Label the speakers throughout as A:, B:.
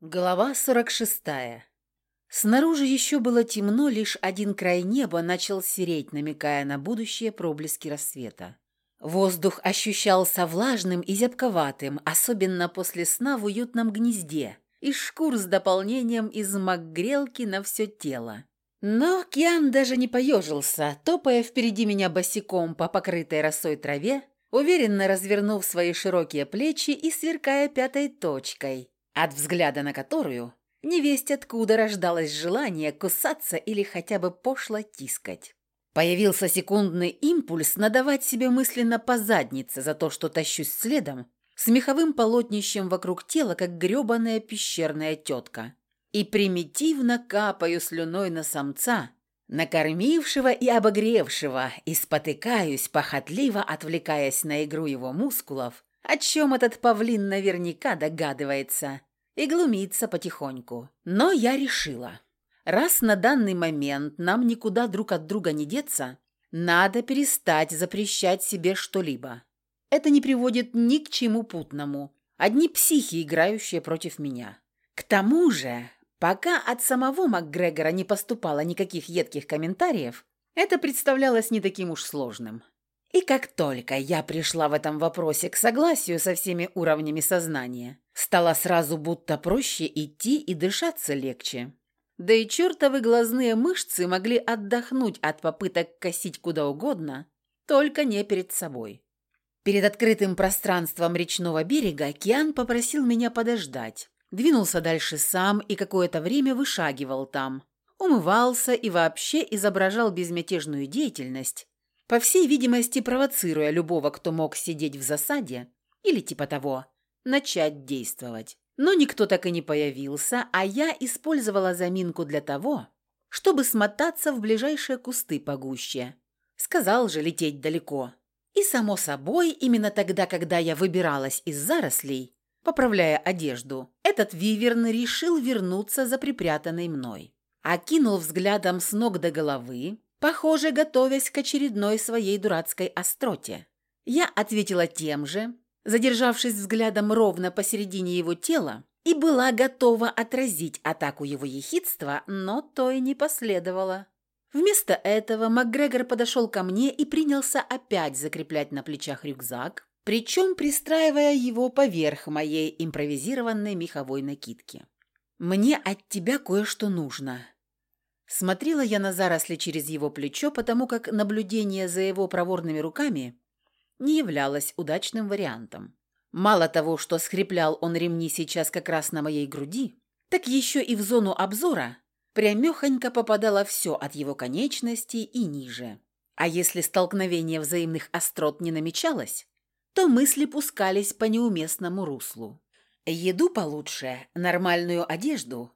A: Глава 46. Снаружи еще было темно, лишь один край неба начал сереть, намекая на будущее проблески рассвета. Воздух ощущался влажным и зябковатым, особенно после сна в уютном гнезде, из шкур с дополнением из макгрелки на все тело. Но Киан даже не поежился, топая впереди меня босиком по покрытой росой траве, уверенно развернув свои широкие плечи и сверкая пятой точкой – от взгляда на которую невесть откуда рождалось желание кусаться или хотя бы пошло тискать. Появился секундный импульс надавать себе мысленно по заднице за то, что тащусь следом, с меховым полотнищем вокруг тела, как грёбаная пещерная тетка, и примитивно капаю слюной на самца, накормившего и обогревшего, и спотыкаюсь, похотливо отвлекаясь на игру его мускулов, о чем этот павлин наверняка догадывается, и глумиться потихоньку. Но я решила, раз на данный момент нам никуда друг от друга не деться, надо перестать запрещать себе что-либо. Это не приводит ни к чему путному. Одни психи, играющие против меня. К тому же, пока от самого МакГрегора не поступало никаких едких комментариев, это представлялось не таким уж сложным. И как только я пришла в этом вопросе к согласию со всеми уровнями сознания, стало сразу будто проще идти и дышаться легче. Да и чертовы глазные мышцы могли отдохнуть от попыток косить куда угодно, только не перед собой. Перед открытым пространством речного берега Киан попросил меня подождать. Двинулся дальше сам и какое-то время вышагивал там. Умывался и вообще изображал безмятежную деятельность, по всей видимости, провоцируя любого, кто мог сидеть в засаде, или типа того, начать действовать. Но никто так и не появился, а я использовала заминку для того, чтобы смотаться в ближайшие кусты погуще. Сказал же лететь далеко. И, само собой, именно тогда, когда я выбиралась из зарослей, поправляя одежду, этот виверн решил вернуться за припрятанной мной. Окинул взглядом с ног до головы, похоже, готовясь к очередной своей дурацкой остроте. Я ответила тем же, задержавшись взглядом ровно посередине его тела, и была готова отразить атаку его ехидства, но то и не последовало. Вместо этого МакГрегор подошел ко мне и принялся опять закреплять на плечах рюкзак, причем пристраивая его поверх моей импровизированной меховой накидки. «Мне от тебя кое-что нужно», Смотрела я на заросли через его плечо, потому как наблюдение за его проворными руками не являлось удачным вариантом. Мало того, что скреплял он ремни сейчас как раз на моей груди, так еще и в зону обзора прямехонько попадало все от его конечностей и ниже. А если столкновение взаимных острот не намечалось, то мысли пускались по неуместному руслу. Еду получше, нормальную одежду,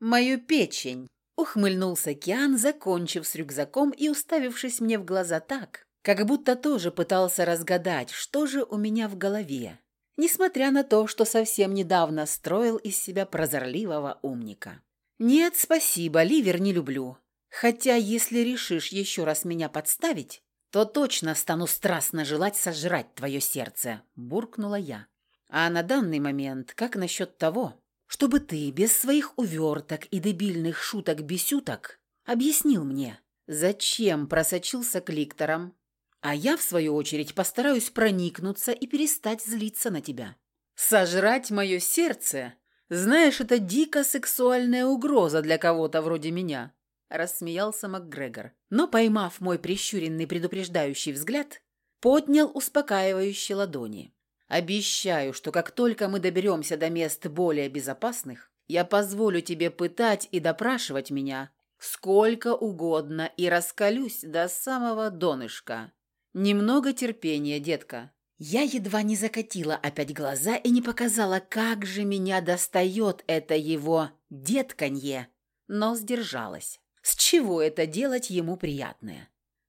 A: мою печень, Ухмыльнулся Киан, закончив с рюкзаком и уставившись мне в глаза так, как будто тоже пытался разгадать, что же у меня в голове, несмотря на то, что совсем недавно строил из себя прозорливого умника. «Нет, спасибо, ливер не люблю. Хотя, если решишь еще раз меня подставить, то точно стану страстно желать сожрать твое сердце», – буркнула я. «А на данный момент, как насчет того, чтобы ты без своих уверток и дебильных шуток-бесюток объяснил мне, зачем просочился к ликторам, а я, в свою очередь, постараюсь проникнуться и перестать злиться на тебя. Сожрать мое сердце? Знаешь, это дико сексуальная угроза для кого-то вроде меня, рассмеялся МакГрегор. Но, поймав мой прищуренный предупреждающий взгляд, поднял успокаивающие ладони. Обещаю, что как только мы доберемся до мест более безопасных, я позволю тебе пытать и допрашивать меня сколько угодно и раскалюсь до самого донышка. Немного терпения, детка». Я едва не закатила опять глаза и не показала, как же меня достает это его детканье, но сдержалась. С чего это делать ему приятное?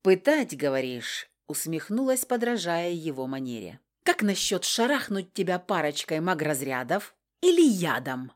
A: «Пытать, говоришь?» — усмехнулась, подражая его манере. Как насчет шарахнуть тебя парочкой магразрядов или ядом,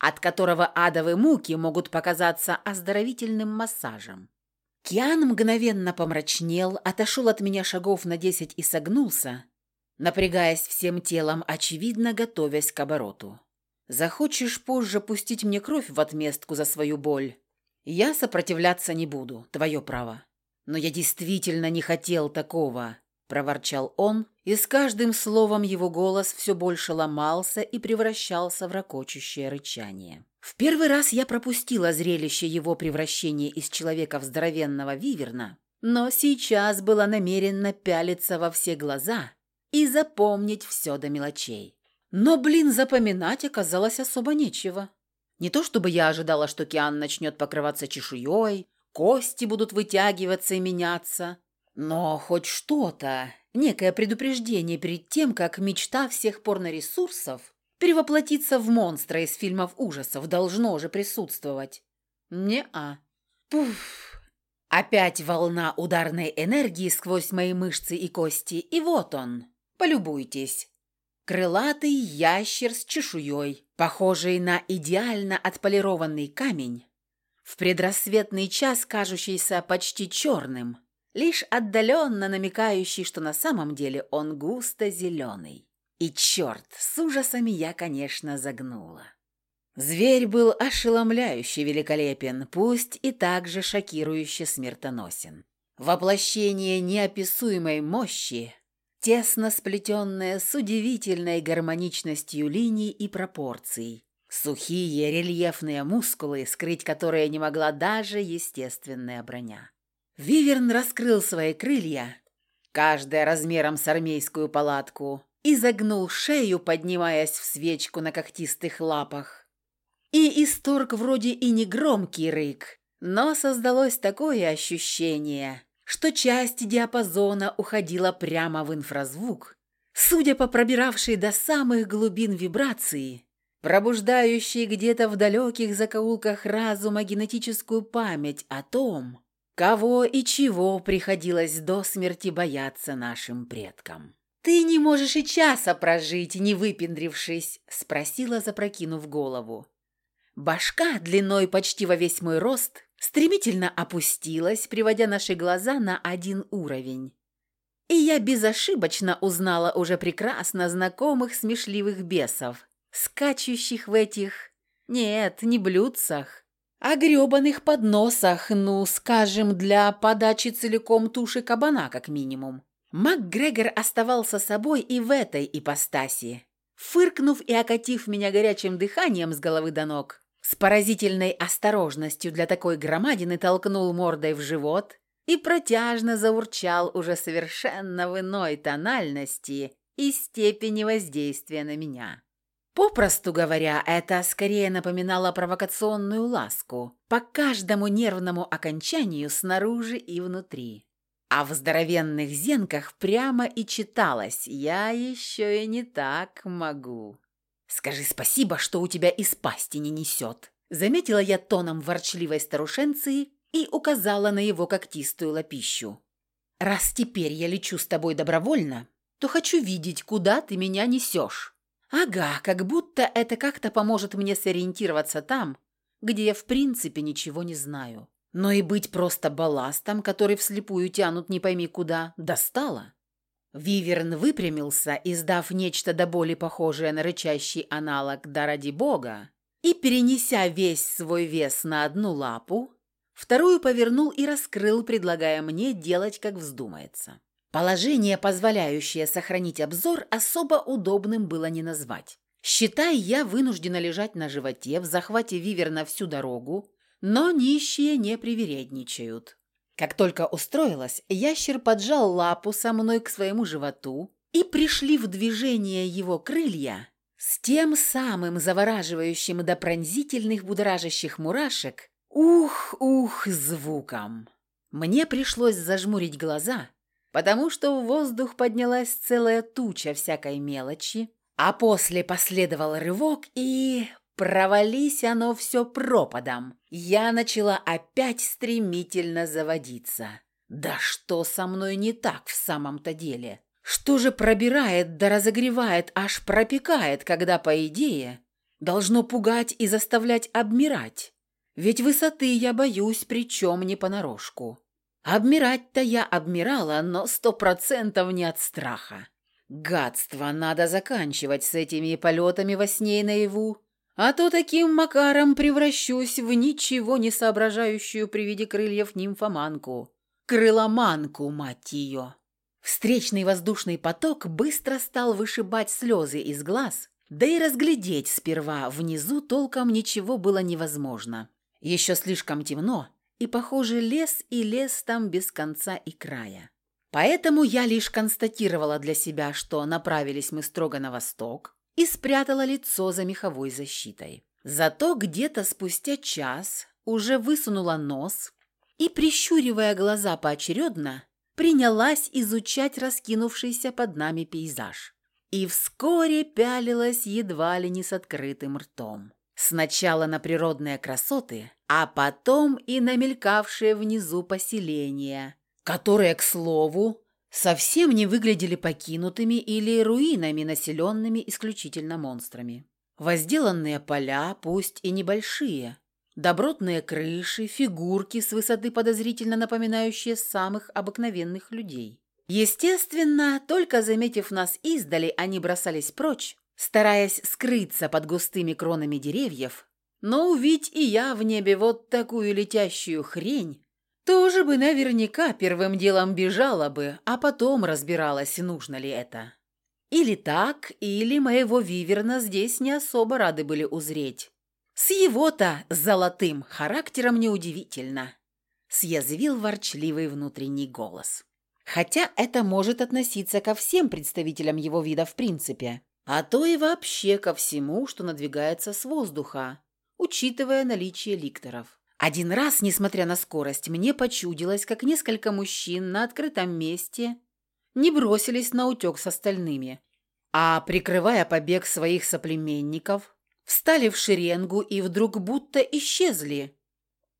A: от которого адовые муки могут показаться оздоровительным массажем? Киан мгновенно помрачнел, отошел от меня шагов на десять и согнулся, напрягаясь всем телом, очевидно, готовясь к обороту. Захочешь позже пустить мне кровь в отместку за свою боль? Я сопротивляться не буду, твое право. Но я действительно не хотел такого, проворчал он, и с каждым словом его голос все больше ломался и превращался в ракочущее рычание. В первый раз я пропустила зрелище его превращения из человека в здоровенного виверна, но сейчас была намерена пялиться во все глаза и запомнить все до мелочей. Но, блин, запоминать оказалось особо нечего. Не то чтобы я ожидала, что Киан начнет покрываться чешуей, кости будут вытягиваться и меняться, но хоть что-то, некое предупреждение перед тем, как мечта всех порноресурсов перевоплотиться в монстра из фильмов ужасов должно же присутствовать. Не-а. Пуф. Опять волна ударной энергии сквозь мои мышцы и кости, и вот он. Полюбуйтесь. Крылатый ящер с чешуей, похожий на идеально отполированный камень, в предрассветный час кажущийся почти черным, лишь отдаленно намекающий, что на самом деле он густо зеленый. И черт, с ужасами я, конечно, загнула. Зверь был ошеломляюще великолепен, пусть и также шокирующе смертоносен. Воплощение неописуемой мощи, тесно сплетенная с удивительной гармоничностью линий и пропорций. Сухие рельефные мускулы, скрыть которые не могла даже естественная броня. Виверн раскрыл свои крылья, каждая размером с армейскую палатку, и загнул шею, поднимаясь в свечку на когтистых лапах. И исторг вроде и не громкий рык, но создалось такое ощущение, что часть диапазона уходила прямо в инфразвук, судя по пробиравшей до самых глубин вибрации, пробуждающей где-то в далеких закоулках разума генетическую память о том, кого и чего приходилось до смерти бояться нашим предкам. «Ты не можешь и часа прожить, не выпендрившись?» – спросила, запрокинув голову. Башка, длиной почти во весь мой рост, стремительно опустилась, приводя наши глаза на один уровень. И я безошибочно узнала уже прекрасно знакомых смешливых бесов, скачущих в этих... Нет, не блюдцах, а грёбаных подносах, ну, скажем, для подачи целиком туши кабана, как минимум. МакГрегор оставался собой и в этой ипостаси. Фыркнув и окатив меня горячим дыханием с головы до ног, с поразительной осторожностью для такой громадины толкнул мордой в живот и протяжно заурчал уже совершенно в иной тональности и степени воздействия на меня. Попросту говоря, это скорее напоминало провокационную ласку по каждому нервному окончанию снаружи и внутри. А в здоровенных зенках прямо и читалось «Я еще и не так могу». «Скажи спасибо, что у тебя из пасти не несет», — заметила я тоном ворчливой старушенции и указала на его когтистую лапищу. «Раз теперь я лечу с тобой добровольно, то хочу видеть, куда ты меня несешь». «Ага, как будто это как-то поможет мне сориентироваться там, где я в принципе ничего не знаю. Но и быть просто балластом, который вслепую тянут не пойми куда, достало». Виверн выпрямился, издав нечто до боли похожее на рычащий аналог «Да ради бога», и, перенеся весь свой вес на одну лапу, вторую повернул и раскрыл, предлагая мне делать, как вздумается. Положение, позволяющее сохранить обзор, особо удобным было не назвать. Считай, я вынуждена лежать на животе в захвате виверна всю дорогу, но нищие не привередничают. Как только устроилась, ящер поджал лапу со мной к своему животу, и пришли в движение его крылья с тем самым завораживающим до пронзительных будоражащих мурашек «ух-ух» звуком. Мне пришлось зажмурить глаза, потому что в воздух поднялась целая туча всякой мелочи, а после последовал рывок и... Провались оно все пропадом. Я начала опять стремительно заводиться. Да что со мной не так в самом-то деле? Что же пробирает да разогревает, аж пропекает, когда, по идее, должно пугать и заставлять обмирать? Ведь высоты я боюсь, причем не понарошку. Обмирать-то я обмирала, но сто процентов не от страха. Гадство, надо заканчивать с этими полетами во сне и наяву А то таким макаром превращусь в ничего не соображающую при виде крыльев нимфоманку. Крыломанку, мать ее. Встречный воздушный поток быстро стал вышибать слезы из глаз, да и разглядеть сперва внизу толком ничего было невозможно. Еще слишком темно, и, похоже, лес и лес там без конца и края. Поэтому я лишь констатировала для себя, что направились мы строго на восток, и спрятала лицо за меховой защитой. Зато где-то спустя час уже высунула нос и, прищуривая глаза поочередно, принялась изучать раскинувшийся под нами пейзаж. И вскоре пялилась едва ли не с открытым ртом. Сначала на природные красоты, а потом и на мелькавшие внизу поселения, которые, к слову, совсем не выглядели покинутыми или руинами, населенными исключительно монстрами. Возделанные поля, пусть и небольшие, добротные крыши, фигурки с высоты подозрительно напоминающие самых обыкновенных людей. Естественно, только заметив нас издали, они бросались прочь, стараясь скрыться под густыми кронами деревьев, но увидеть и я в небе вот такую летящую хрень, тоже бы наверняка первым делом бежала бы, а потом разбиралась, нужно ли это. Или так, или моего виверна здесь не особо рады были узреть. С его-то золотым характером неудивительно, съязвил ворчливый внутренний голос. Хотя это может относиться ко всем представителям его вида в принципе, а то и вообще ко всему, что надвигается с воздуха, учитывая наличие ликторов. Один раз, несмотря на скорость, мне почудилось, как несколько мужчин на открытом месте не бросились на утек с остальными, а, прикрывая побег своих соплеменников, встали в шеренгу и вдруг будто исчезли.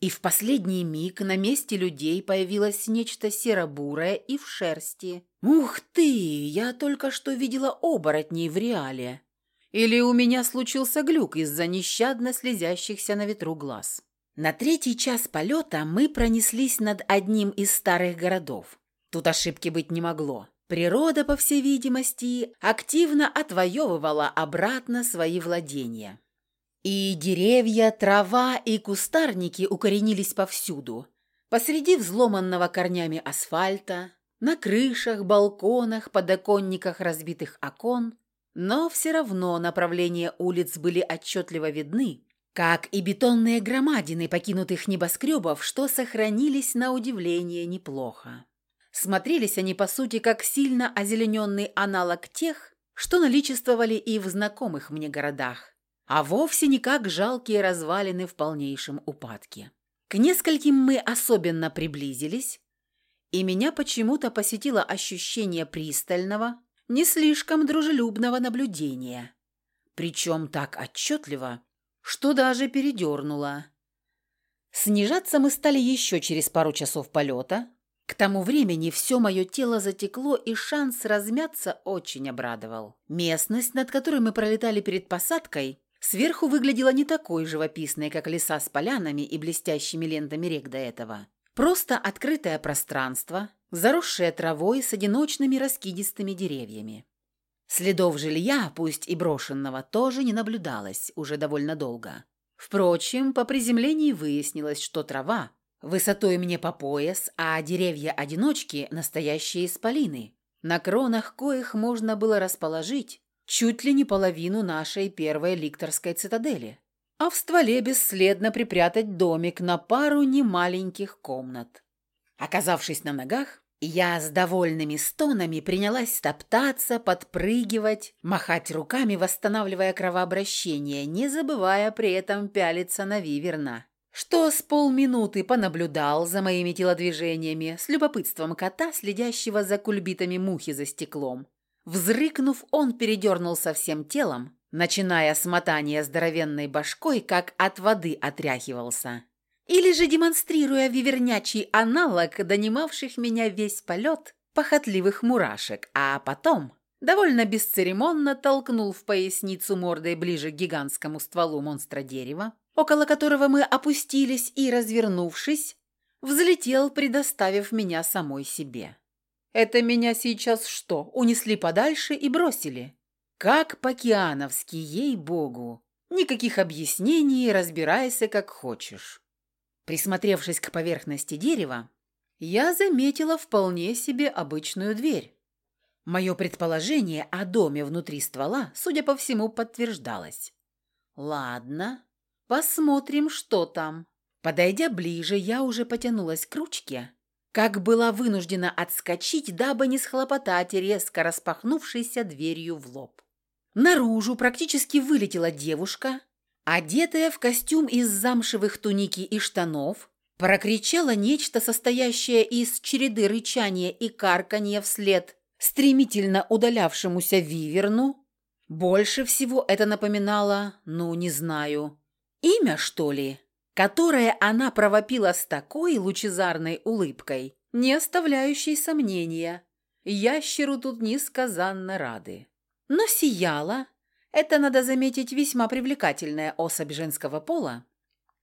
A: И в последний миг на месте людей появилось нечто серо-бурое и в шерсти. «Ух ты! Я только что видела оборотней в реале!» Или у меня случился глюк из-за нещадно слезящихся на ветру глаз. На третий час полета мы пронеслись над одним из старых городов. Тут ошибки быть не могло. Природа, по всей видимости, активно отвоевывала обратно свои владения. И деревья, трава и кустарники укоренились повсюду. Посреди взломанного корнями асфальта, на крышах, балконах, подоконниках разбитых окон, но все равно направления улиц были отчетливо видны, как и бетонные громадины покинутых небоскребов, что сохранились на удивление неплохо. Смотрелись они, по сути, как сильно озелененный аналог тех, что наличествовали и в знакомых мне городах, а вовсе не как жалкие развалины в полнейшем упадке. К нескольким мы особенно приблизились, и меня почему-то посетило ощущение пристального, не слишком дружелюбного наблюдения. Причем так отчетливо, что даже передернуло. Снижаться мы стали еще через пару часов полета. К тому времени все мое тело затекло, и шанс размяться очень обрадовал. Местность, над которой мы пролетали перед посадкой, сверху выглядела не такой живописной, как леса с полянами и блестящими лентами рек до этого. Просто открытое пространство, заросшее травой с одиночными раскидистыми деревьями. Следов жилья, пусть и брошенного, тоже не наблюдалось уже довольно долго. Впрочем, по приземлении выяснилось, что трава высотой мне по пояс, а деревья-одиночки – настоящие исполины, на кронах коих можно было расположить чуть ли не половину нашей первой ликторской цитадели, а в стволе бесследно припрятать домик на пару немаленьких комнат. Оказавшись на ногах, я с довольными стонами принялась топтаться, подпрыгивать, махать руками, восстанавливая кровообращение, не забывая при этом пялиться на Виверна, что с полминуты понаблюдал за моими телодвижениями с любопытством кота, следящего за кульбитами мухи за стеклом. Взрыкнув, он передернулся всем телом, начиная с мотания здоровенной башкой, как от воды отряхивался или же демонстрируя вивернячий аналог донимавших меня весь полет похотливых мурашек, а потом довольно бесцеремонно толкнул в поясницу мордой ближе к гигантскому стволу монстра дерева, около которого мы опустились и, развернувшись, взлетел, предоставив меня самой себе. Это меня сейчас что, унесли подальше и бросили? Как по-океановски, ей-богу! Никаких объяснений, разбирайся как хочешь. Присмотревшись к поверхности дерева, я заметила вполне себе обычную дверь. Мое предположение о доме внутри ствола, судя по всему, подтверждалось. Ладно, посмотрим, что там. Подойдя ближе, я уже потянулась к ручке, как была вынуждена отскочить, дабы не схлопотать резко распахнувшейся дверью в лоб. Наружу практически вылетела девушка, одетая в костюм из замшевых туники и штанов, прокричала нечто, состоящее из череды рычания и карканья вслед стремительно удалявшемуся виверну. Больше всего это напоминало, ну, не знаю, имя, что ли, которое она провопила с такой лучезарной улыбкой, не оставляющей сомнения. Ящеру тут несказанно рады. Но сияла, это, надо заметить, весьма привлекательная особь женского пола,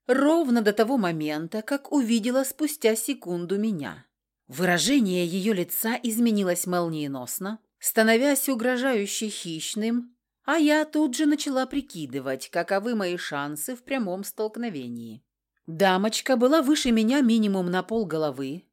A: ровно до того момента, как увидела спустя секунду меня. Выражение ее лица изменилось молниеносно, становясь угрожающе хищным, а я тут же начала прикидывать, каковы мои шансы в прямом столкновении. Дамочка была выше меня минимум на пол головы,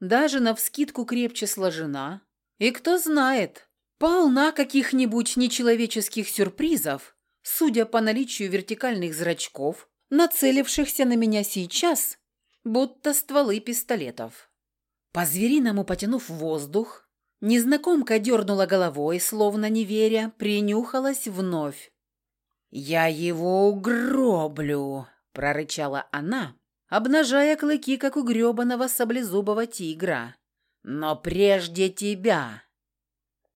A: даже навскидку крепче сложена, и кто знает, полна каких-нибудь нечеловеческих сюрпризов, судя по наличию вертикальных зрачков, нацелившихся на меня сейчас, будто стволы пистолетов. По-звериному потянув воздух, незнакомка дернула головой, словно не веря, принюхалась вновь. «Я его угроблю!» – прорычала она, обнажая клыки, как у гребаного саблезубого тигра. «Но прежде тебя!»